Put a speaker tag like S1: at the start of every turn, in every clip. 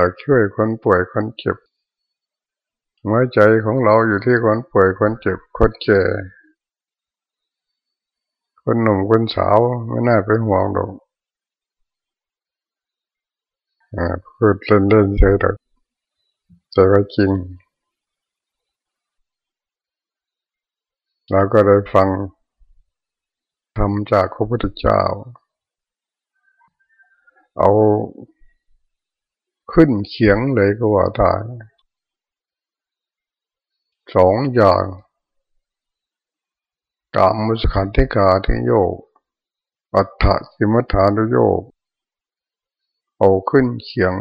S1: อยากช่วยคนป่วยคนเจ็บหัวใจของเราอยู่ที่คนป่วยคนเจ็บคนแก่คนหนุ่มคนสาวไม่น่าเป็นห่วงหรอกพูดเล่นๆเฉยๆแต่ว่าจริงเราก็ได้ฟังทำจากพระพุทธเจ้า เอา ขึ้นเขียงเลยก็ว่าได้สองอย่างกามุสขันธิกาที่โยก อัฏฐกิมัฐานโยกเอาขึ้นเขียง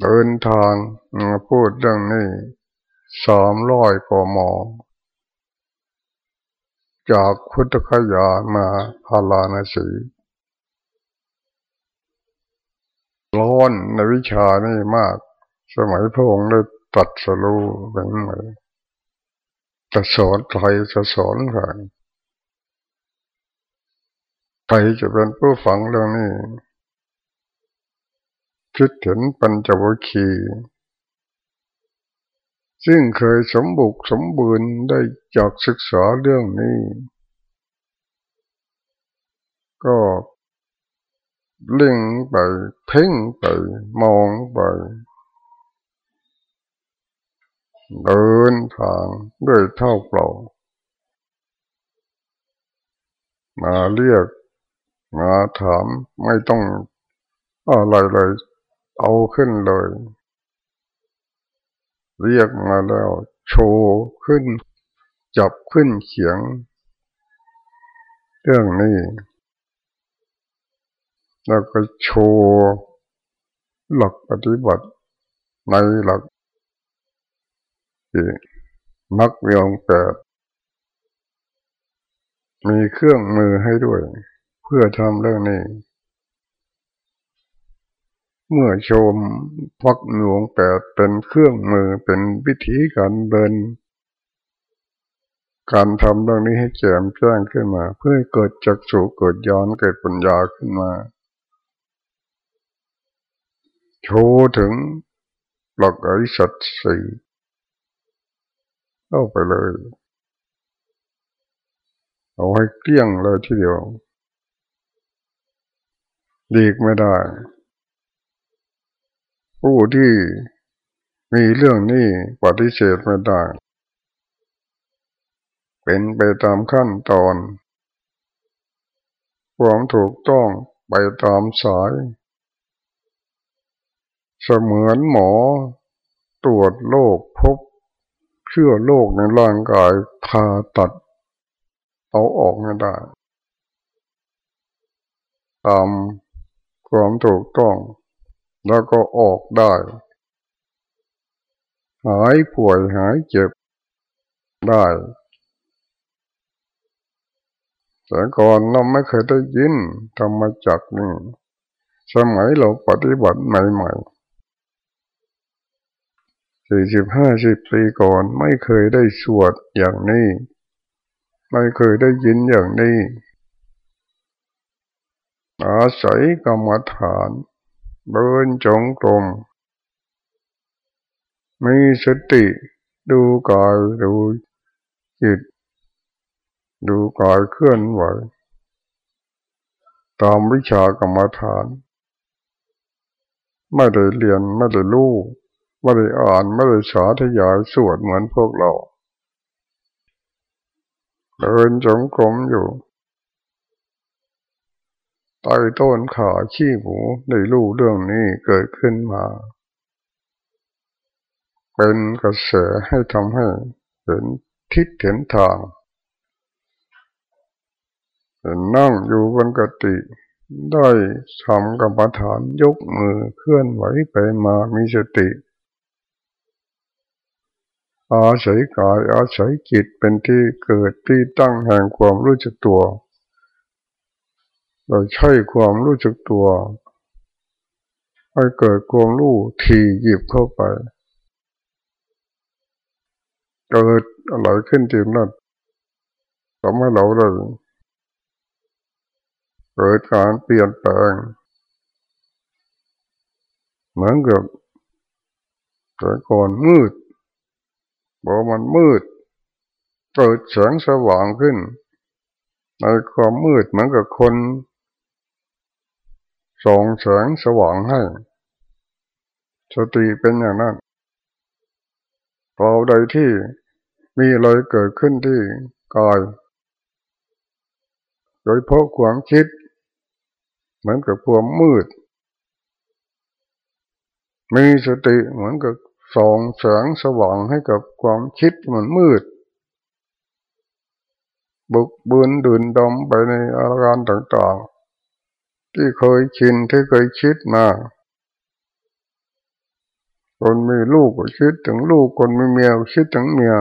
S1: เดินทางมาพูดเรื่องนี้สามร้อยกมจากพุทธคยามาพาลานาสี ร้อนในวิชานี่มาก สมัยพระองค์ได้ตัดสรู้เป็นไหมจะสอนใครจะสอนใครใครจะเป็นผู้ฟังเรื่องนี้คิดเห็นปัญจวัคคีย์ซึ่งเคยสมบุกสมบูรณ์ได้จากศึกษาเรื่องนี้ ก็ เล่งไปเพ่งไปมองไปเดินทางด้วยเท่าเปล่า มาเรียก มาถามไม่ต้องอะไรเลย เอาขึ้นเลย เรียกมาแล้ว โชว์ขึ้น จับขึ้นเขียง เรื่องนี้ แล้วก็โชว์หลักปฏิบัติในหลักมักเวียงแปดมีเครื่องมือให้ด้วย เพื่อทำเรื่องนี้ เมื่อชมพักหลวงแปดเป็นเครื่องมือเป็นวิธีการเดิน การทำเรื่องนี้ให้แจ่มแจ้งขึ้นมา เพื่อเกิดจักสุเกิดย้อนเกิดปัญญาขึ้นมา โชว์ถึงหลักอริสัตสีเข้าไปเลย เอาให้เกลี้ยงเลยทีเดียวดีกไม่ได้ ผู้ที่มีเรื่องนี้ปฏิเสธไม่ได้ เป็นไปตามขั้นตอนความถูกต้องไปตามสาย เสมือนหมอ ตรวจโรคพบเชื่อโรคในร่างกายผ่าตัด เอาออกไม่ได้ตามความถูกต้อง แล้วก็ออกได้ หายป่วยหายเจ็บได้ แต่ก่อนเราไม่เคยได้ยินธรรมจักนี่สมัยเราปฏิบัติใหม่ๆ สี่สิบห้าสิบปีก่อนไม่เคยได้สวดอย่างนี้ ไม่เคยได้ยินอย่างนี้อาศัยกรรมฐานเดินจงกรมมีสติดูกายดูจิต ดูกายเคลื่อนไหว ตามวิชากรรมฐาน ไม่ได้เรียนไม่ได้รู้ ไม่ได้อ่านไม่ได้สาธยายสวดเหมือนพวกเราเดินจงกรมอยู่ใต้ต้นขาขี้หมูได้รู้เรื่องนี้เกิดขึ้นมา เป็นกระแสให้ทำให้เห็นทิศเห็นทางนั่งอยู่บนกติได้ทำกรรมฐานยกมือเคลื่อนไหวไปมามีสติ อาศัยกายอาศัยจิตเป็นที่เกิดที่ตั้งแห่งความรู้จักตัว เราใช้ความรู้จักตัวให้เกิดความรู้ทีหยิบเข้าไป เกิดอะไรขึ้นทีนั้นทำให้เราได้เกิดการเปลี่ยนแปลง เหมือนกับแต่ก่อนมืด พอมันมืดเปิดแสงสว่างขึ้นในความมืดเหมือนกับคนส่องแสงสว่างให้ สติเป็นอย่างนั้นพอใดที่มีอะไรเกิดขึ้นที่กาย โดยเพราะความคิด เหมือนกับความมืด มีสติเหมือนกับ ส่องแสงสว่างให้กับความคิดมันมืด บุกบืนดื่นดมไปในอาการต่างๆ ที่เคยชินที่เคยคิดมาคนมีลูกก็คิดถึงลูกคนมีเมียก็คิดถึงเมีย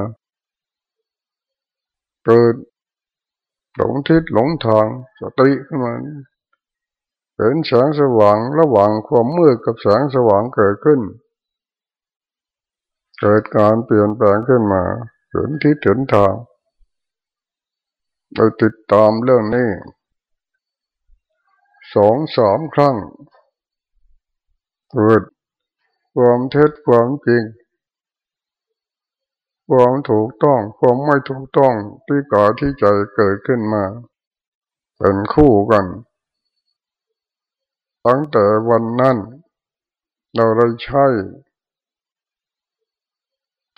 S1: เกิดหลงทิศหลงทางสติขึ้นมาเห็นแสงสว่างระหว่างความมืดกับแสงสว่างเกิดขึ้น เกิดการเปลี่ยนแปลงขึ้นมาเห็นที่ถึงทางเราติดตามเรื่องนี้สองสามครั้งเกิดความเท็จความจริงความถูกต้องความไม่ถูกต้องที่ก่อที่ใจเกิดขึ้นมา เป็นคู่กัน ตั้งแต่วันนั้น เราได้ใช้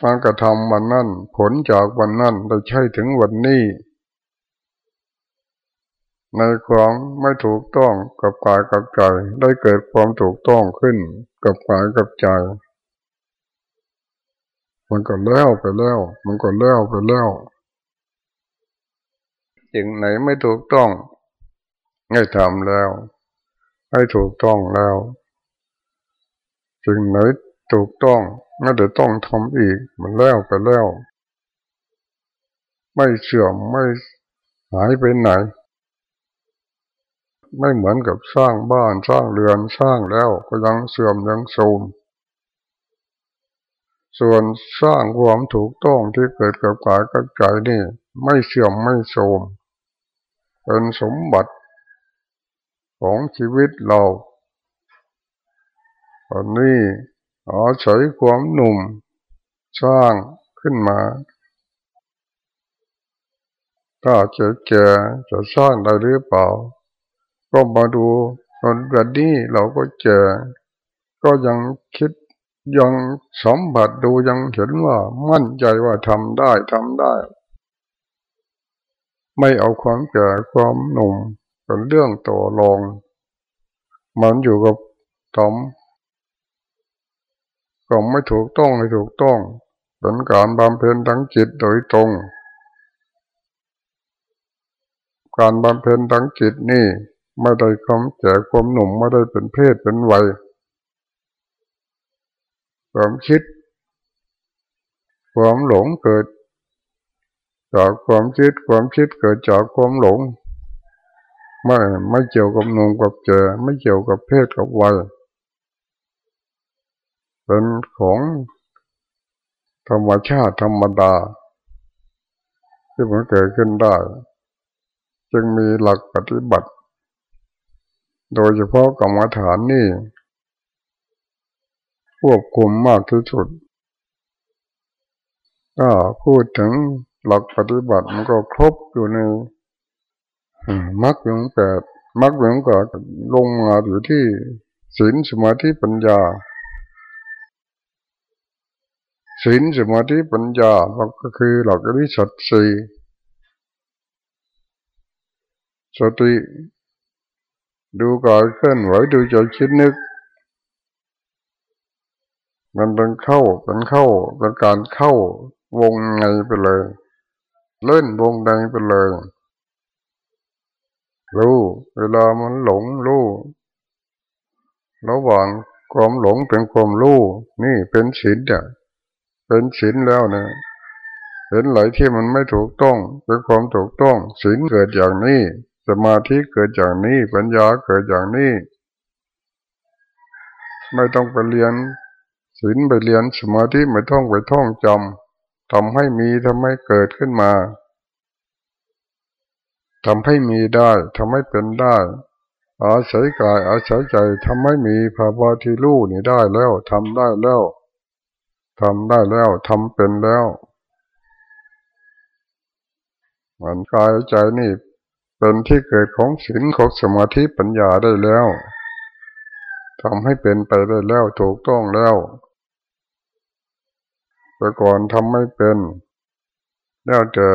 S1: การกระทำวันนั้นผลจากวันนั้นได้ใช้ถึงวันนี้ ในความไม่ถูกต้องกับกายกับใจได้เกิดความถูกต้องขึ้นกับกายกับใจมันก็แล้วไปแล้ว มันก็แล้วไปแล้วสิ่งไหนไม่ถูกต้องให้ทำแล้ว ให้ถูกต้องแล้วสิ่งไหน ถูกต้องไม่ได้ต้องทำอีก มันแล้วไปแล้ว ไม่เสื่อมไม่หายไปไหน ไม่เหมือนกับสร้างบ้านสร้างเรือนสร้างแล้วก็ยังเสื่อมยังโทรมส่วนสร้างความถูกต้องที่เกิดกับกายกับใจนี่ ไม่เสื่อมไม่โทรมเป็นสมบัติของชีวิตเราตอนนี้ อาศัยความหนุ่ม สร้างขึ้นมาถ้าจะแก่จะสร้างได้หรือเปล่า ก็มาดูตอนวันนี้เราก็เจอ ก็ยังคิดยังสมบัติดูยังเห็นว่ามั่นใจว่าทำได้ทำได้ ไม่เอาความแก่ความหนุ่มเป็นเรื่องต่อรอง มันอยู่กับทำ ก็ไม่ถูกต้องให้ถูกต้อง เป็นการบำเพ็ญทั้งจิตโดยตรง การบำเพ็ญทั้งจิตนี่ไม่ได้ความแก่ความหนุ่มไม่ได้เป็นเพศเป็นวัยความคิด ความหลงเกิด จากความคิดความคิดเกิดจากความหลง ไม่ไม่เกี่ยวกับหนุ่มกับเจอไม่เกี่ยวกับเพศกับวัย เป็นของธรรมชาติธรรมดา ที่มันเกิดขึ้นได้ จึงมีหลักปฏิบัติ โดยเฉพาะกรรมฐานนี่ควบคุมมากที่สุดถ้าพูดถึงหลักปฏิบัติมันก็ครบอยู่ในมรรคยงแปดมรรคยงก็ลงมาอยู่ที่ศีลสมาธิปัญญา ศีลสมาธิปัญญาเราก็คือหลักอริสัตสีสติดูกายเคลื่อนไหวดูใจคิดนึก มันเป็นเข้าเป็นเข้าเป็นการเข้าวงในไปเลย เล่นวงในไปเลยรู้เวลามันหลงรู้ระหว่างความหลงเป็นความรู้นี่เป็นศีลเนี่ย เป็นศีลแล้วเนี่ยเห็นไหลที่มันไม่ถูกต้องเป็นความถูกต้องศีลเกิดอย่างนี้ สมาธิเกิดอย่างนี้ปัญญาเกิดอย่างนี้ ไม่ต้องไปเรียนศีลไปเรียนสมาธิไม่ต้องไปท่องจำทำให้มีทำให้เกิดขึ้นมาทำให้มีได้ทำให้เป็นได้ อาศัยกายอาศัยใจทำให้มีภาวะที่รู้นี่ได้แล้วทำได้แล้ว ทำได้แล้วทำเป็นแล้วมันกายใจนี่เป็นที่เกิดของศีลของสมาธิปัญญาได้แล้วทำให้เป็นไปได้แล้วถูกต้องแล้วแต่ก่อนทำไม่เป็น แล้วแต่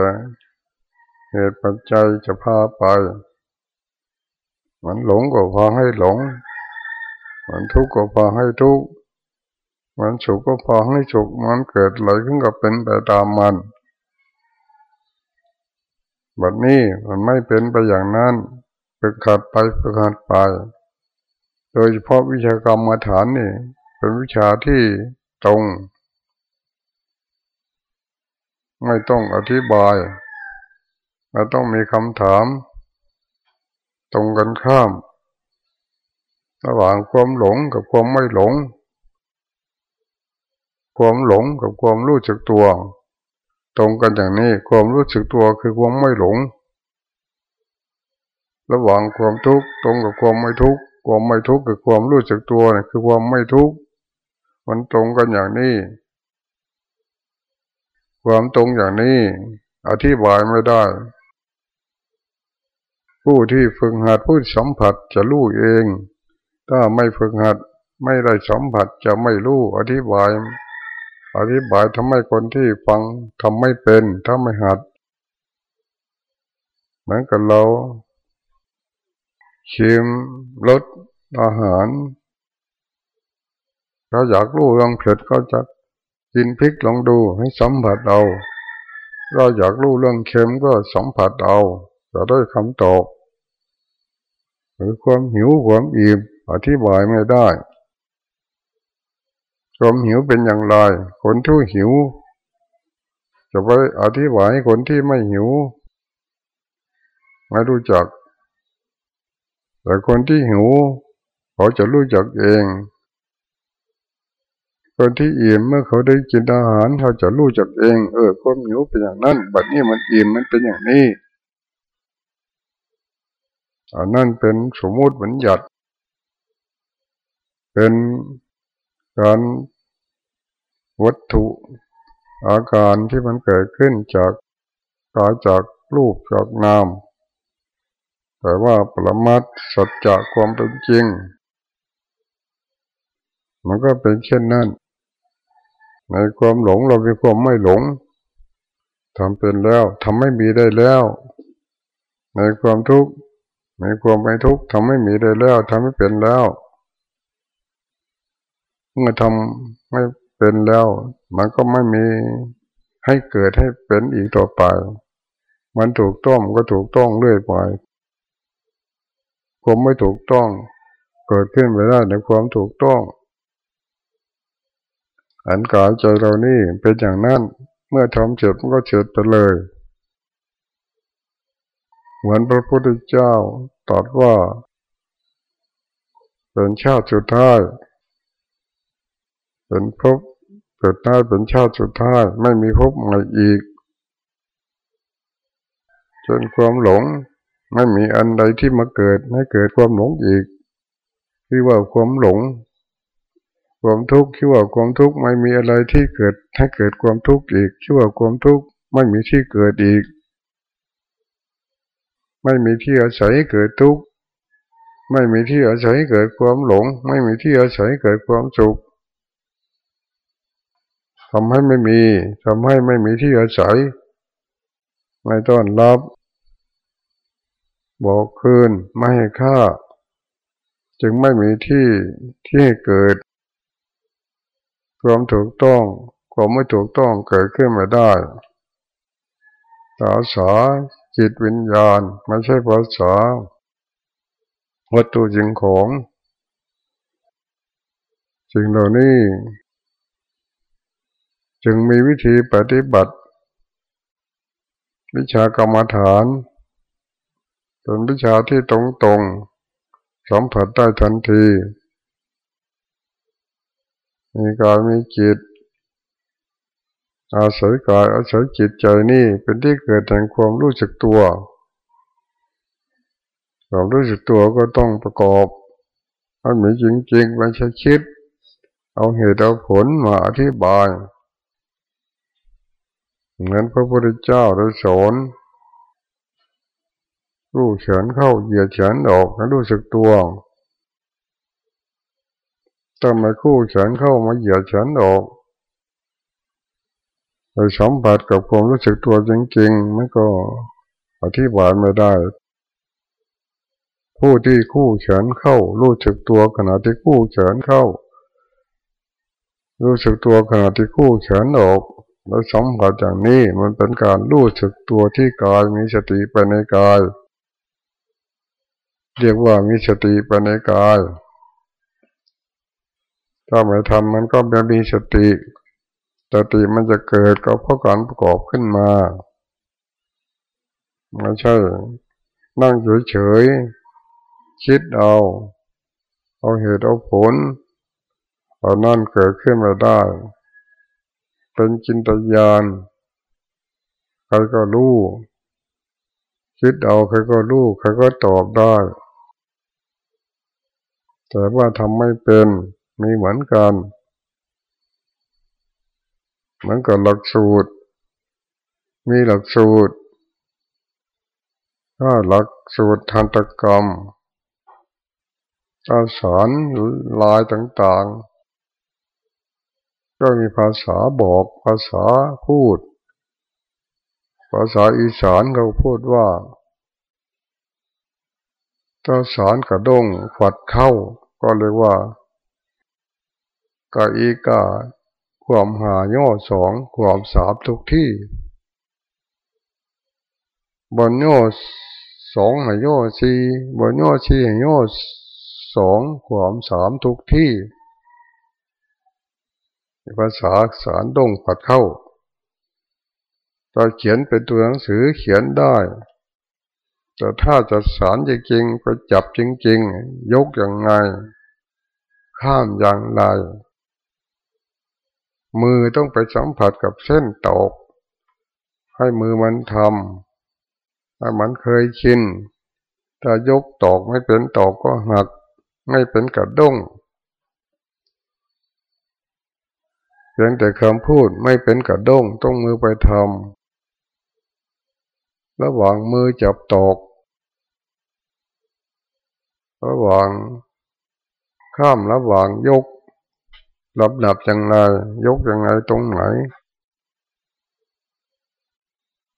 S1: เหตุปัจจัยจะพาไป มันหลงก็พาให้หลง มันทุกข์ก็พาให้ทุกข์ มันสุขก็พาให้สุขมันเกิดอะไรขึ้นก็เป็นไปตามมันแบบนี้มันไม่เป็นไปอย่างนั้นฝึกขัดไปฝึกขัดไป โดยเฉพาะวิชากรรมมาฐานนี่ เป็นวิชาที่ตรง ไม่ต้องอธิบายไม่ต้องมีคำถาม ตรงกันข้าม ระหว่างความหลงกับความไม่หลง ความหลงกับความรู้จักตัว ตรงกันอย่างนี้ความรู้สึกตัวคือความไม่หลง ระหว่างความทุกข์ตรงกับความไม่ทุกข์ความไม่ทุกข์กับความรู้สึกตัวนี่คือความไม่ทุกข์มันตรงกันอย่างนี้ ความตรงอย่างนี้ อธิบายไม่ได้ ผู้ที่ฝึกหัดผู้สัมผัสจะรู้เอง ถ้าไม่ฝึกหัดไม่ได้สัมผัสจะไม่รู้อธิบาย อธิบายทำให้คนที่ฟังทำไม่เป็นถ้าไม่หัด เหมือนกับเรา ชิมรสอาหารเราอยากรู้เรื่องเผ็ดก็จะกินพริกลองดูให้สัมผัสเอา เราอยากรู้เรื่องเค็มก็สัมผัสเอาจะได้คำตอบ หรือความหิวความอิ่มอธิบายไม่ได้ ความหิวเป็นอย่างไร คนที่หิว จะไปอธิบายคนที่ไม่หิว ไม่รู้จัก แต่คนที่หิว เขาจะรู้จักเอง คนที่อิ่มเมื่อเขาได้กินอาหาร เขาจะรู้จักเอง เออความหิวเป็นอย่างนั้นบัดนี้มันอิ่มมันเป็นอย่างนี้อันนั้นเป็นสมมติบัญญัติ เป็นการ วัตถุ อาการที่มันเกิดขึ้นจากกายจากรูปจากนาม แต่ว่าปรมัตสัจจะความเป็นจริง มันก็เป็นเช่นนั้น ในความหลงเราเป็นความไม่หลงทำเป็นแล้วทำไม่มีได้แล้ว ในความทุกข์ในความไม่ทุกข์ทำไม่มีได้แล้วทำไม่เป็นแล้ว เมื่อทำไม่ เป็นแล้ว มันก็ไม่มีให้เกิดให้เป็นอีกต่อไป มันถูกต้องก็ถูกต้องเรื่อยไปความไม่ถูกต้อง เกิดขึ้นไปได้ในความถูกต้อง อันกายใจเรานี่เป็นอย่างนั้น เมื่อทำเจ็บมันก็เจ็บไปเลยเหมือนพระพุทธเจ้าตรัสว่า เป็นชาติสุดท้าย เป็นภพ เกิดได้เป็นชาติสุดท้ายไม่มีภพใหม่อีก จนความหลงไม่มีอันใดที่มาเกิดให้เกิดความหลงอีกคือว่าความหลง ความทุกข์คิดว่าความทุกข์ไม่มีอะไรที่เกิดให้เกิดความทุกข์อีกคิดว่าความทุกข์ไม่มีที่เกิดอีก ไม่มีที่อาศัยเกิดทุกข์ไม่มีที่อาศัยเกิดความหลง ไม่มีที่อาศัยเกิดความสุข ทำให้ไม่มีทำให้ไม่มีที่อาศัย ไม่ต้อนรับ บอกคืนไม่ให้ค่า จึงไม่มีที่ที่ให้เกิด ความถูกต้องความไม่ถูกต้องเกิดขึ้นมาได้ภาษาจิตวิญญาณ ไม่ใช่ภาษาวัตถุจริงของสิ่งเหล่านี้ จึงมีวิธีปฏิบัติ วิชากรรมฐาน เป็นวิชาที่ตรงตรงสัมผัสได้ทันที มีกายมีจิต อาศัยกายอาศัยจิตใจนี่เป็นที่เกิดแห่งความรู้สึกตัวความรู้สึกตัวก็ต้องประกอบมันมีจริงๆมันใช่คิด เอาเหตุเอาผลมาอธิบาย เหมือนพระพุทธเจ้าได้สอนรู้เฉินเข้าเหยียดเฉินออกให้รู้สึกตัวถ้าไมคู่เฉินเข้ามาเหยียดเฉินออกไปสัมผัสกับความรู้สึกตัวจริงๆมันก็อธิบายไม่ได้ ผู้ที่คู่เฉินเข้า รู้สึกตัวขณะที่คู่เฉินเข้า รู้สึกตัวขณะที่คู่เฉินออก แล้วสัมผัสอย่างนี้มันเป็นการรู้สึกตัวที่กายมีสติไปในกาย เรียกว่ามีสติไปในกาย ถ้าไม่ทำมันก็ไม่มีสติสติมันจะเกิดก็เพราะการประกอบขึ้นมาไม่ใช่ นั่งเฉยๆคิดเอา เอาเหตุเอาผลเอานั่นเกิดขึ้นมาได้ เป็นจินตญาณใครก็รู้คิดเอาใครก็รู้ใครก็ตอบได้ แต่ว่าทำไม่เป็นมีเหมือนกันเหมือนกับหลักสูตร มีหลักสูตรถ้าหลักสูตรทันตกรรมกาสอนลายต่างๆ ก็มีภาษาบอกภาษาพูด ภาษาอีสานเขาพูดว่าถ้าสอนกระด้งฝัดเข้า ก็เรียกว่ากาอีกาความหาย่อสองความสามทุกที่บนย่อสองหาย่อสี่บนย่อสี่หย่อสองความสามทุกที่ ภาษาสารดงปัดเข้าถ้าเขียนเป็นตัวหนังสือเขียนได้ แต่ถ้าจะสารจริงๆก็จับจริงๆ ยกอย่างไง ข้ามอย่างไร มือต้องไปสัมผัสกับเส้นตก ให้มือมันทำให้มันเคยชินถ้ายกตอกไม่เป็นตอกก็หัก ไม่เป็นกระด้งเพียงแต่คำพูดไม่เป็นกระด้งต้องมือไปทำระหว่างมือจับตก ระหว่างข้ามระหว่างยกหลับหลับยังไงยกยังไงตรงไหน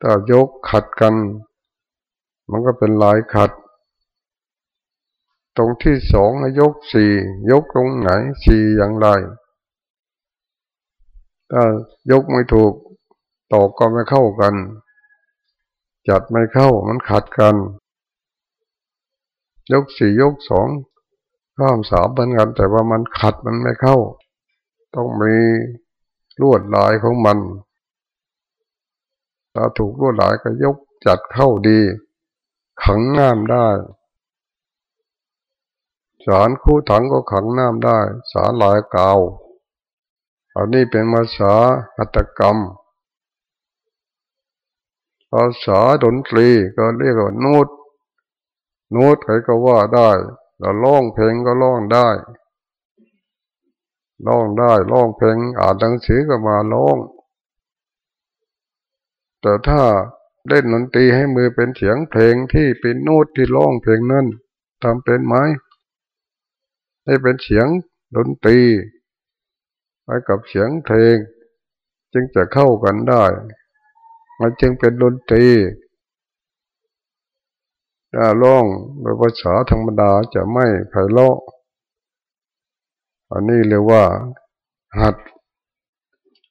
S1: ถ้ายกขัดกัน มันก็เป็นลายขัด ตรงที่สองยกสี่ยกตรงไหนสี่อย่างไร ถ้ายกไม่ถูกตอกก็ไม่เข้ากัน จัดไม่เข้ามันขัดกัน ยกสี่ยกสองข้ามสามเป็นกัน แต่ว่ามันขัดมันไม่เข้า ต้องมีลวดลายของมัน ถ้าถูกลวดลายก็ยกจัดเข้าดี ขังน้ำได้ สารคู่ถังก็ขังน้ำได้ สารลายกาว อันนี้เป็นภาษาหัตกรรม ภาษาดนตรีก็เรียกว่านูดนูดใครก็ว่าได้แล้วร้องเพลงก็ร้องได้ร้องได้ร้องเพลงอ่านหนังสือก็มาร้อง แต่ถ้าเล่นดนตรีให้มือเป็นเสียงเพลงที่เป็นน้ตที่ร้องเพลงนั้นทำเป็นไหมให้เป็นเสียงดนตรี ไปกับเสียงเพลง จึงจะเข้ากันได้ มันจึงเป็นดนตรีถ้าร้องโดยภาษาธรรมดาจะไม่ไพเราะอันนี้เรียกว่า หัด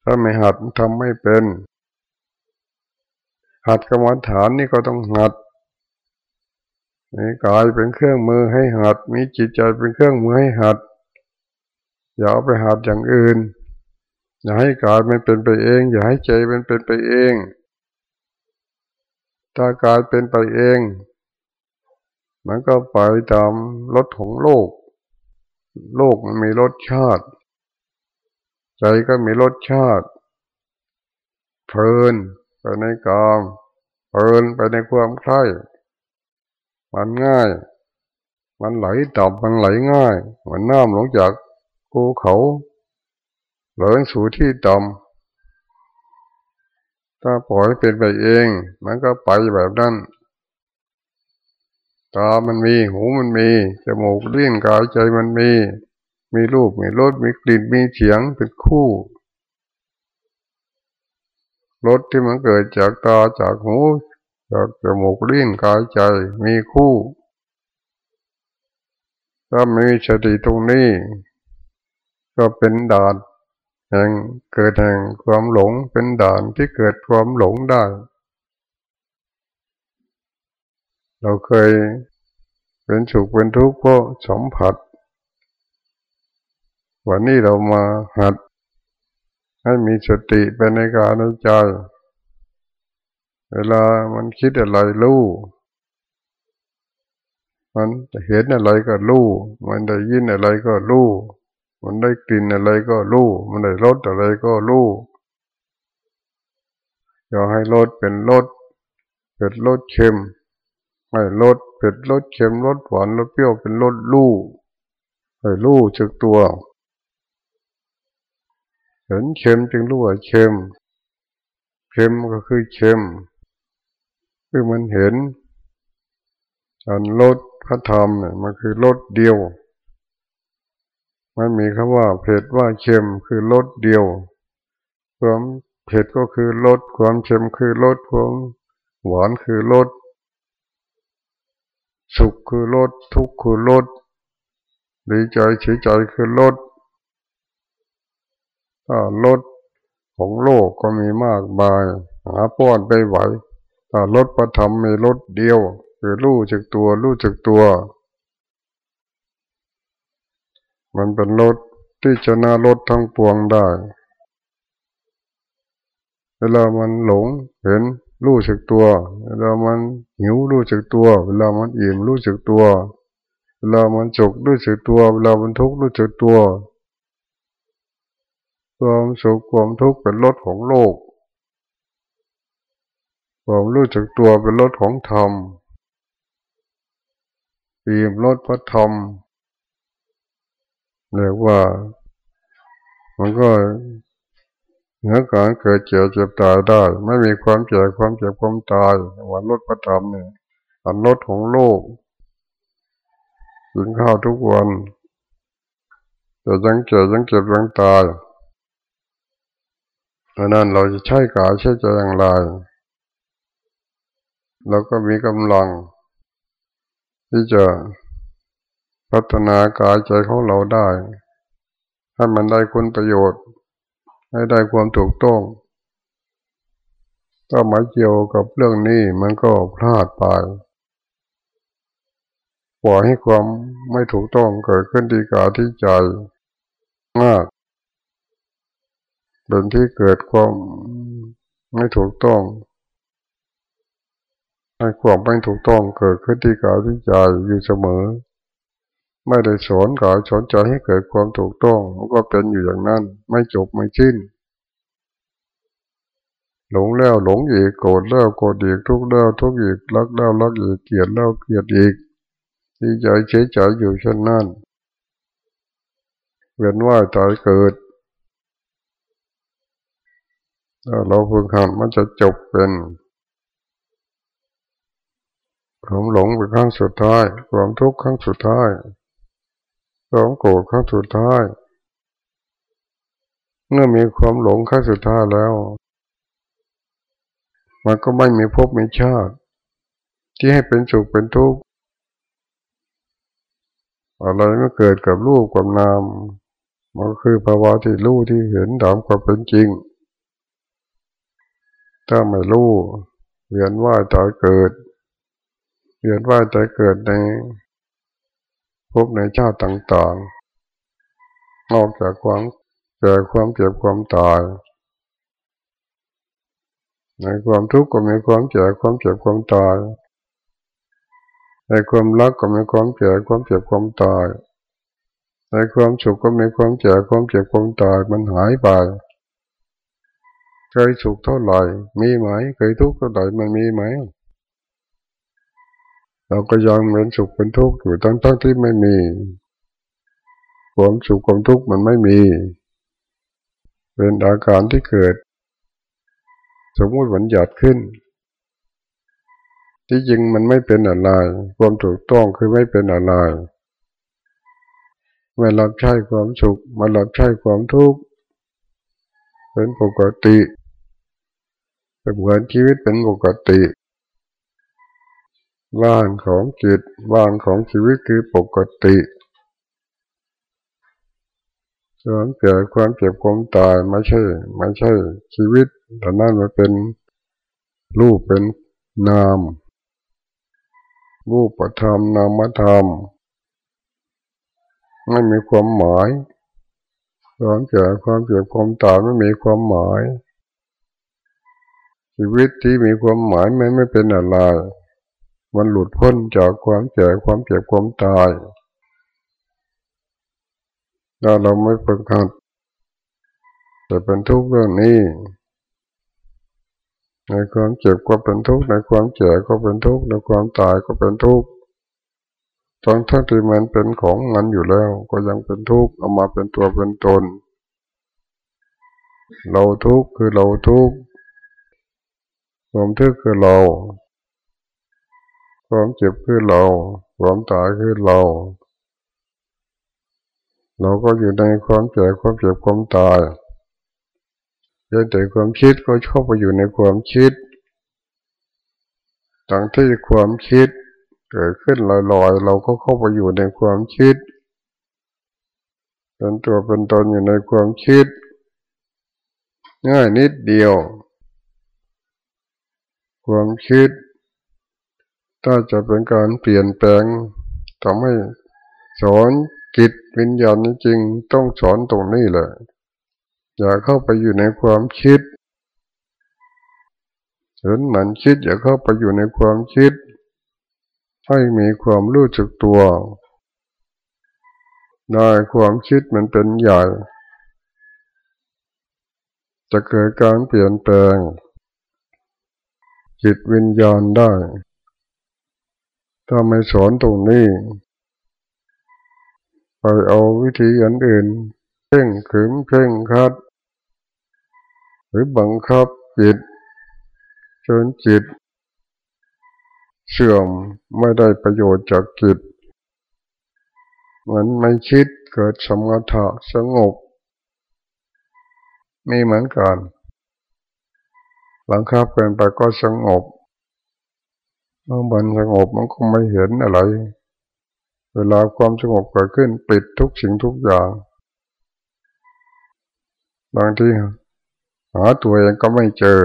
S1: ถ้าไม่หัดทำไม่เป็น หัดกรรมฐานนี่ก็ต้องหัดมีกายเป็นเครื่องมือให้หัด มีจิตใจเป็นเครื่องมือให้หัด อย่าเอาไปหัดอย่างอื่น อย่าให้กายมันเป็นไปเอง อย่าให้ใจมันเป็นไปเองถ้ากายเป็นไปเอง มันก็ไปตามรถของโลก โลกมันมีรสชาติ ใจก็มีรสชาติ เพลินไปในกามเพลินไปในความใคร่มันง่าย มันไหลต่ำมันไหลง่าย เหมือนน้ำลงจาก ภูเขาไหลสู่ที่ต่ำถ้าปล่อยเป็นไปเอง มันก็ไปแบบนั้นตามันมี หูมันมี จมูกลิ้นกายใจมันมี มีรูป มีรส มีกลิ่น มีเสียง เป็นคู่ รสที่มันเกิดจากตา จากหู จากจมูกลิ้นกายใจ มีคู่ ถ้าไม่มีสติตรงนี้ ก็เป็นด่านแห่งเกิดแห่งความหลงเป็นด่านที่เกิดความหลงได้ เราเคยเป็นสุขเป็นทุกข์เพราะสัมผัส วันนี้เรามาหัด ให้มีสติเป็นในการในใจ เวลามันคิดอะไรรู้มันเห็นอะไรก็รู้ มันได้ยินอะไรก็รู้ มันได้กลิ่นอะไรก็รู้ มันได้รสอะไรก็รู้อย่าให้รสเป็นรสเป็นรสเค็มไม่รสเผ็ดรสเค็มรสหวานรสเปรี้ยวเป็นรสลู่ให้ลู่จึกตัว เห็นเค็มจึงรู้ว่าเค็มเค็มก็คือเค็มคือมันเห็นอันรสพระธรรมเนี่ยมันคือรสเดียว มันมีคำว่าเผ็ดว่าเค็มคือรสเดียว ความเผ็ดก็คือรสความเค็มคือรสความหวานคือรสสุขคือลดทุกข์คือลดดีใจเฉยใจคือลดถ้าลดของโลกก็มีมากมายหาป้อนไปไหวถ้าลดประธรรมมีลดเดียว คือรู้จักตัวรู้จักตัว มันเป็นลดที่ชนะลดทั้งปวงได้ เวลามันหลงเห็นรู้สึกตัว เวลามันหิวรู้สึกตัว เวลามันอิ่มรู้สึกตัว เวลามันจกรู้สึกตัว เวลามันทุกข์รู้สึกตัว ความสุขความทุกข์เป็นรสของโลก ความรู้สึกตัวเป็นรสของธรรมอิ่มรสพระธรรม เรียกว่า มันก็เหนือการเกิดเจ็บเจ็บตายได้ ไม่มีความเจ็บความเจ็บความตายวันลดประธรรมเนี่ยอันลดของโลกกินข้าวทุกวันแต่ยังเจ็บยังเจ็บยังตายดังนั้นเราจะใช้กายใช้ใจอย่างไรเราก็มีกำลัง ที่จะ พัฒนากายใจของเราได้ ให้มันได้คุณประโยชน์ ให้ได้ความถูกต้องถ้ามาเกี่ยวกับเรื่องนี้มันก็พลาดไปปล่อยให้ความไม่ถูกต้องเกิดขึ้นที่กาที่ใจมากเป็นที่เกิดความไม่ถูกต้องให้ความไม่ถูกต้องเกิดขึ้นที่กาที่ใจอยู่เสมอ ไม่ได้สอนกายสอนใจให้เกิดความถูกต้องมันก็เป็นอยู่อย่างนั้น ไม่จบไม่ชิ้น หลงแล้วหลงอีกโกรธแล้วโกรธอีกทุกข์แล้วทุกข์อีกรักแล้วรักอีกเกลียดแล้วเกลียดอีกดีใจเฉยใจอยู่เช่นนั้นเวียนว่ายตายเกิดถ้าเราฝึกหัดมันจะจบเป็นความหลงเป็นครั้งสุดท้าย ความทุกข์ครั้งสุดท้าย ความโกรธครั้งสุดท้าย เมื่อมีความหลงครั้งสุดท้ายแล้ว มันก็ไม่มีภพมีชาติ ที่ให้เป็นสุขเป็นทุกข์อะไรไม่เกิดกับรูปกับนาม มันคือภาวะที่รู้ที่เห็นตามความเป็นจริง ถ้าไม่รู้เวียนว่ายตายเกิดเวียนว่ายตายเกิดใน พบในชาติต่างๆ นอกจากความแก่ความเจ็บความตาย ในความทุกข์ก็มีความแก่ความเจ็บความตาย ในความรักก็มีความแก่ความเจ็บความตาย ในความสุขก็มีความแก่ความเจ็บความตายมันหายไปเคยสุขเท่าไหร่ มีไหม เคยทุกข์เท่าไหร่ มันมีไหม เราก็ยังเป็นสุขเป็นทุกข์อยู่ทั้งทั้งที่ไม่มี ความสุขความทุกข์มันไม่มี เป็นอาการที่เกิด สมมติวันหยาดขึ้น ที่จริงมันไม่เป็นอะไร ความถูกต้องคือไม่เป็นอะไรไมารับใช้ความสุขมารับใช้ความทุกข์เป็นปกติเหมือนชีวิตเป็นปกติ ว่างของจิตว่างของชีวิตคือปกติความเกิดความเจ็บความตายไม่ใช่ ไม่ใช่ ชีวิตแต่นั่นมันเป็นรูปเป็นนาม รูปธรรมนามธรรม ไม่มีความหมายความเกิดความเจ็บความตายไม่มีความหมาย ชีวิตที่มีความหมายไม่ไม่เป็นอะไร มันหลุดพ้นจากความเกิดความเจ็บความตาย ถ้าเราไม่ฝึกหัดจะเป็นทุกข์เรื่องนี้ ในความเจ็บก็เป็นทุกข์ในความเจ็บก็เป็นทุกข์ในความตายก็เป็นทุกข์ทั้งทั้งที่มันเป็นของมันอยู่แล้ว ก็ยังเป็นทุกข์เอามาเป็นตัวเป็นตน เราทุกข์คือเราทุกข์ความทุกข์คือเรา ความเจ็บคือเรา ความตายคือเรา เราก็อยู่ในความเจ็บความเจ็บความตายเยแต่ความคิดก็ชอบไปอยู่ในความคิดตั้งที่ความคิดเกิดขึ้นลอยๆ เราก็เข้าไปอยู่ในความคิด เป็นตัวเป็นตนอยู่ในความคิด ง่ายนิดเดียว ความคิด ถ้าจะเป็นการเปลี่ยนแปลงทำให้สอนจิตวิญญาณจริงต้องสอนตรงนี้แหละอย่าเข้าไปอยู่ในความคิดเห็นมันคิดอย่าเข้าไปอยู่ในความคิด ให้มีความรู้จักตัวได้ความคิดมันเป็นใหญ่ จะเกิดการเปลี่ยนแปลง จิตวิญญาณได้ ถ้าไม่สอนตรงนี้ ไปเอาวิธีอันอื่นเพ่งขืนเพ่งคัด หรือบังคับจิตจนจิต เสื่อมไม่ได้ประโยชน์จากจิตเหมือนไม่คิดเกิดสมถะสงบมีเหมือนกันหลังคาเกินไปก็สงบ เมื่อมันสงบมันก็ไม่เห็นอะไร เวลาความสงบเกิดขึ้นปิดทุกสิ่งทุกอย่าง บางทีหาตัวเองก็ไม่เจอ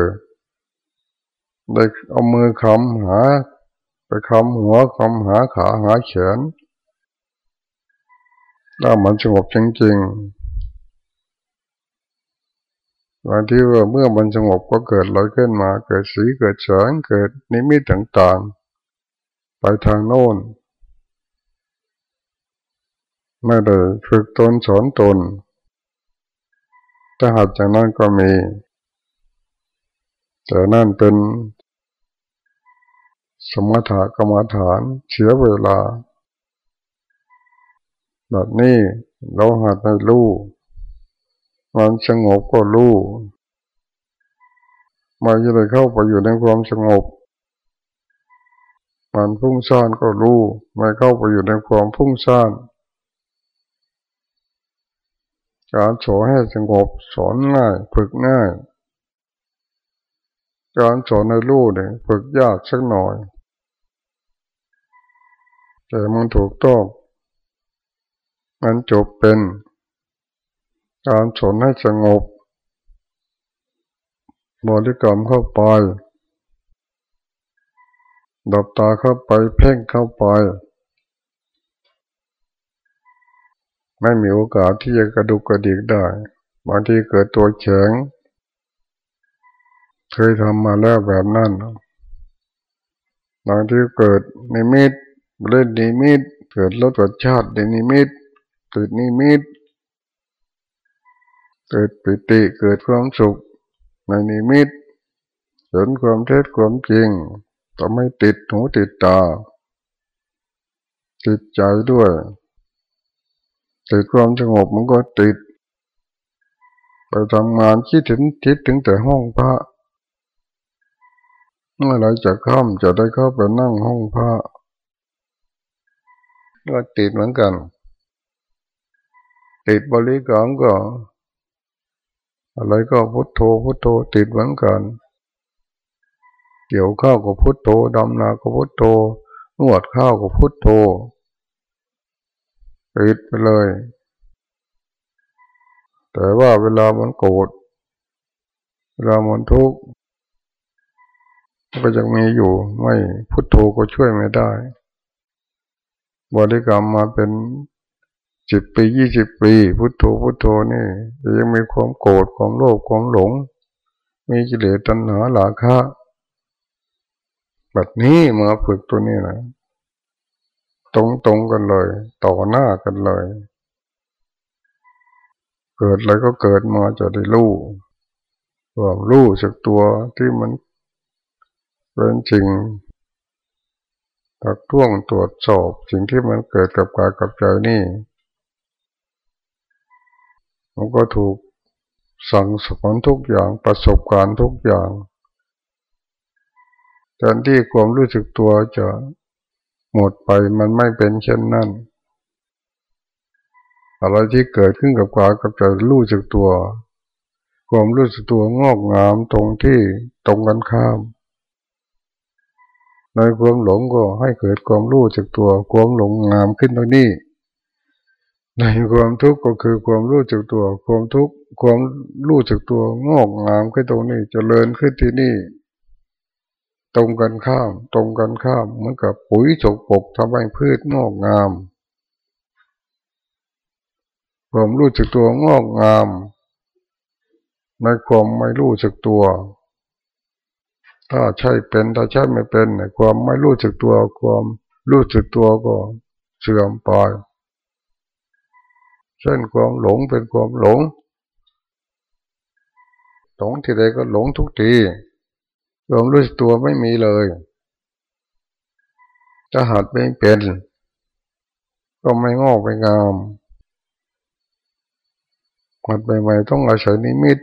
S1: ได้เอามือคำหา ไปคำหัวคำหาขาหาแขนถ้ามันสงบจริงๆ บางทีว่าเมื่อมันสงบก็เกิดลอยขึ้นมา เกิดสีเกิดแสงเกิดนิมิตต่างๆ ไปทางโน้นไม่ได้ฝึกตนสอนตน ถ้าหัดจากนั้นก็มี แต่นั่นเป็น สมถะกรรมฐานเสียเวลาแบบนี้เราหัดในรู้ มันสงบก็รู้มาจะเลยเข้าไปอยู่ในความสงบ มันพุ่งซ่านก็รู้ไม่เข้าไปอยู่ในความพุ่งซ่านการสอนให้สงบสอนง่ายฝึกง่ายการสอนในรู้เนี่ยฝึกยากสักหน่อย แต่มันถูกต้องมันจบเป็น การสนให้สงบบริกรรมเข้าไปดับตาเข้าไปเพ่งเข้าไป ไม่มีโอกาสที่จะกระดุกกระดิกได้ บางทีเกิดตัวแข็งเคยทำมาแล้วแบบนั้นบางทีเกิดในมิตเล่นนิมิตเกิดรสชาติในนิมิตเกิดนิมิต เกิดปิติเกิดความสุขในนิมิตเห็นความเท็จความจริงต้อไม่ติดหูติดตา ติดใจด้วย ติดความสงบมันก็ติด ไปทำงานคิดถึงคิดถึงแต่ห้องพระเมื่อไรจะข้ามจะได้เข้าไปนั่งห้องพระก็ติดเหมือนกัน ติดบริกรรมก็ อะไรก็พุทโธพุทโธติดเหมือนกัน เกี่ยวข้าวก็พุทโธดำนาก็พุทโธนวดข้าวก็พุทโธติดไปเลย แต่ว่าเวลามันโกรธเวลามันทุกข์ก็ยังมีอยู่ไม่พุทโธก็ช่วยไม่ได้ บริกรรมมาเป็น สิบปียี่สิบปี พุทโธพุทโธนี่ยังมีความโกรธความโลภความหลง มีกิเลสตัณหาหลาคะแบบนี้มาฝึกตัวนี้นะตรงตรงกันเลย ต่อหน้ากันเลย เกิดอะไรก็เกิดมาจะได้รู้ความรู้สักตัวที่มันเป็นจริงตักท่วงตรวจสอบสิ่งที่มันเกิดกับกายกับใจนี่ มันก็ถูกสั่งสอนทุกอย่างประสบการณ์ทุกอย่างแทนที่ความรู้สึกตัวจะหมดไปมันไม่เป็นเช่นนั้นอะไรที่เกิดขึ้นกับกายกับใจรู้สึกตัว ความรู้สึกตัวงอกงามตรงที่ตรงกันข้าม ในความหลงก็ให้เกิดความรู้จักตัว ความหลงงามขึ้นตรงนี้ ในความทุกข์ก็คือความรู้จักตัว ความทุกข์ความรู้จักตัวงอกงามขึ้นตรงนี้จเจริญขึ้นที่นี่ ตรงกันข้าม ตรงกันข้ามเหมือนกับปุ๋ยฉกปกทำให้พืชงอกงาม ความรู้จักตัวงอกงามในความไม่รู้จักตัว ถ้าใช่เป็นถ้าใช่ไม่เป็นความไม่รู้สึกตัวความรู้สึกตัวก็เสื่อมไป เช่นความหลงเป็นความหลง หลงทีใดก็หลงทุกทีความรู้สึกตัวไม่มีเลยถ้าหัดไม่เป็น ก็ไม่งอกไม่งามหัดใหม่ๆต้องอาศัยนิมิต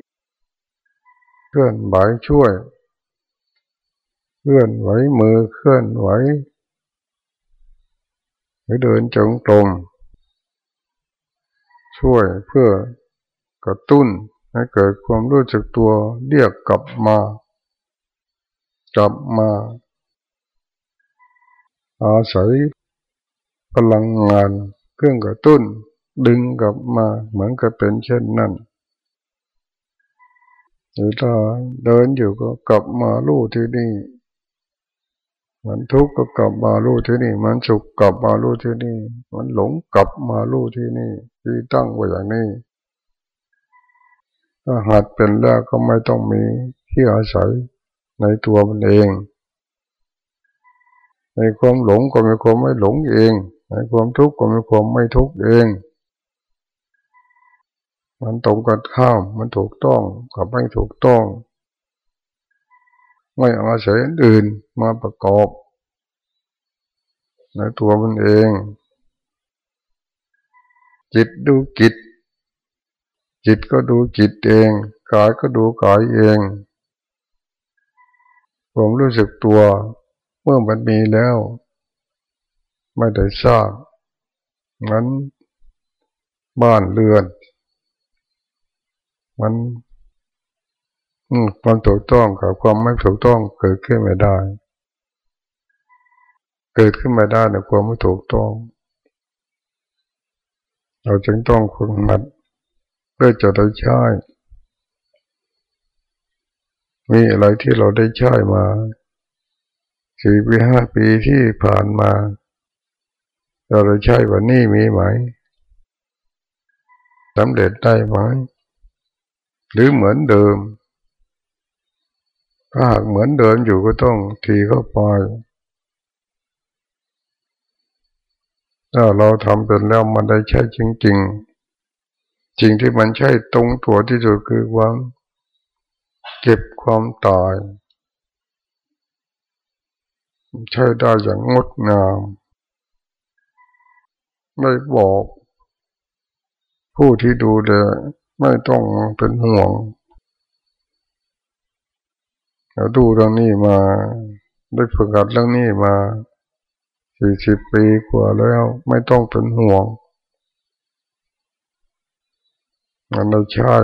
S1: เคลื่อนไหวช่วย เคลื่อนไหวมือเคลื่อนไหวหรือเดินจงกรม ช่วยเพื่อกระตุ้นให้เกิดความรู้จักตัวเรียกกลับมาจับมา อาศัยพลังงานเครื่องกระตุ้น ดึงกลับมาเหมือนกับเป็นเช่นนั้นหรือถ้าเดินอยู่ก็กลับมาลู่ที่นี่ มันทุกข์ก็กลับมาลู่ที่นี่ มันสุขกลับมาลู่ที่นี่ มันหลงกลับมาลู่ที่นี่ ที่ตั้งไว้อย่างนี้ถ้าหัดเป็นแล้วก็ไม่ต้องมีที่อาศัยในตัวมันเอง ในความหลงก็มีความไม่หลงเอง ในความทุกข์ก็มีความไม่ทุกข์เอง มันตรงกันข้ามมันถูกต้องกับไม่ถูกต้อง ไม่อาศัยอื่นมาประกอบในตัวมันเอง จิตดูจิต จิตก็ดูจิตเอง กายก็ดูกายเองผมรู้สึกตัวเมื่อมันมีแล้ว ไม่ได้สร้างมันบ้านเรือน มัน ความถูกต้องกับความไม่ถูกต้องเกิดขึ้นไม่ได้ เกิดขึ้นมาได้ในความไม่ถูกต้อง เราจึงต้องคุณมัดเพื่อจะได้ใช้มีอะไรที่เราได้ใช้มาสี่ปีห้าปีที่ผ่านมา เราได้ใช้วันนี้มีไหมสำเร็จได้ไหมหรือเหมือนเดิม ถ้าหากเหมือนเดินอยู่ก็ต้องทีเข้าไปถ้าเราทำเป็นแล้วมันได้ใช่จริงๆจริงที่มันใช่ตรงตัวที่สุดคือวางเก็บความตายใช่ได้อย่างงดงาม ไม่บอก ผู้ที่ดูแลไม่ต้องเป็นห่วง เราดูเรื่องนี้มาได้ฝึกหัดเรื่องนี้มาสี่สิบปีกว่าแล้ว ไม่ต้องเป็นห่วงมันไม่ใช่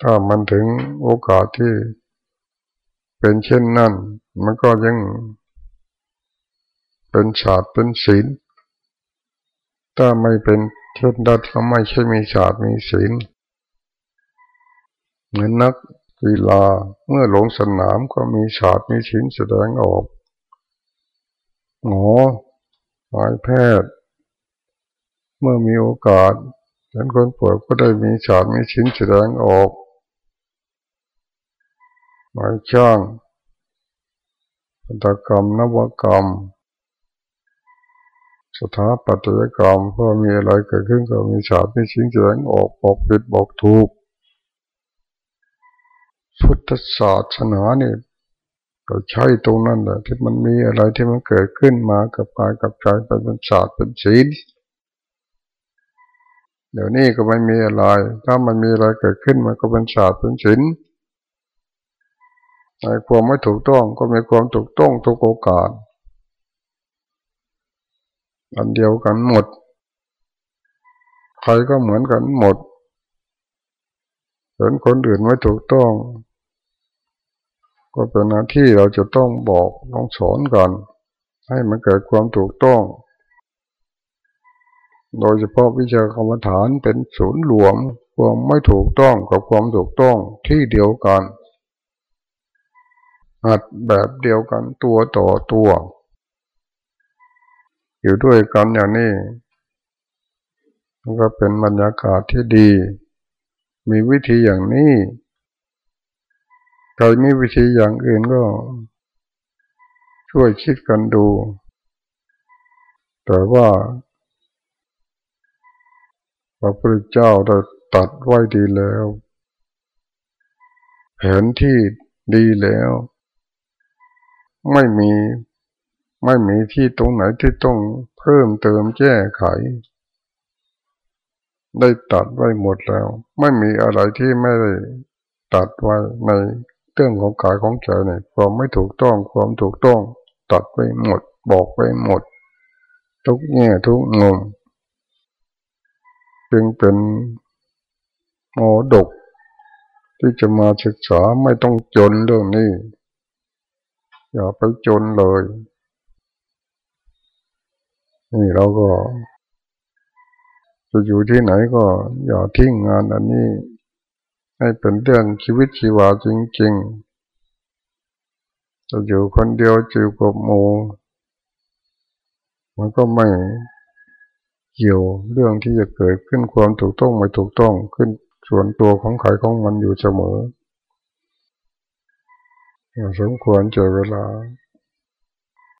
S1: ถ้ามันถึงโอกาสที่เป็นเช่นนั้น มันก็ยังเป็นศาสตร์เป็นศีล ถ้าไม่เป็นเช่นนั้นก็ไม่ใช่มีศาสตร์มีศีล เหมือนนักกีฬาเมื่อลงสนามก็มีศาสตร์มีศีลแสดงออกหมอหมายแพทย์ เมื่อมีโอกาสฉันคนป่วยก็ได้มีศาสตร์มีศีลแสดงออกหมายช่างปัตกรรมนวกรรม สถาปัตยกรรมพอมีอะไรเกิดขึ้นก็มีศาสตร์มีสิ่งแสดงออกบอกผิดบอกถูก พุทธศาสนาเนี่ยก็ใช่ตรงนั้นแหละที่มันมีอะไรที่มันเกิดขึ้นมากับกายกับใจเป็นศาสตร์เป็นศีลเดี๋ยวนี้ก็ไม่มีอะไร ถ้ามันมีอะไรเกิดขึ้นมันก็เป็นศาสตร์เป็นศีลในความไม่ถูกต้องก็มีความถูกต้องทุกโอกาสอันเดียวกันหมด ใครก็เหมือนกันหมดเห็นคนอื่นไม่ถูกต้อง ก็เป็นหน้าที่เราจะต้องบอกต้องสอนกันให้มันเกิดความถูกต้อง โดยเฉพาะวิชากรรมฐานเป็นศูนย์รวมความไม่ถูกต้องกับความถูกต้องที่เดียวกันหัดแบบเดียวกันตัวต่อตัว อยู่ด้วยกันอย่างนี้มันก็เป็นบรรยากาศที่ดี มีวิธีอย่างนี้ ใครมีวิธีอย่างอื่นก็ ช่วยคิดกันดู แต่ว่า พระพุทธเจ้าได้ตัดไว้ดีแล้ว แผนที่ดีแล้ว ไม่มีไม่มีที่ตรงไหนที่ต้องเพิ่มเติมแก้ไข ได้ตัดไว้หมดแล้ว ไม่มีอะไรที่ไม่ได้ตัดไว้ใน เรื่องของกายของใจเนี่ยความไม่ถูกต้องความถูกต้อง ตัดไว้หมด บอกไว้หมด ทุกแง่ทุกงมจึงเป็นโมดก ที่จะมาศึกษาไม่ต้องจนเรื่องนี้ อย่าไปจนเลย นี่เราก็ จะอยู่ที่ไหนก็อย่าทิ้งงานอันนี้ ให้เป็นเรื่องชีวิตชีวาจริงๆจะอยู่คนเดียวจิวกับโมมันก็ไม่เกี่ยวเรื่องที่จะเกิดขึ้นความถูกต้องไม่ถูกต้องขึ้นส่วนตัวของใครของมันอยู่เสมอสมควรเจอเวลา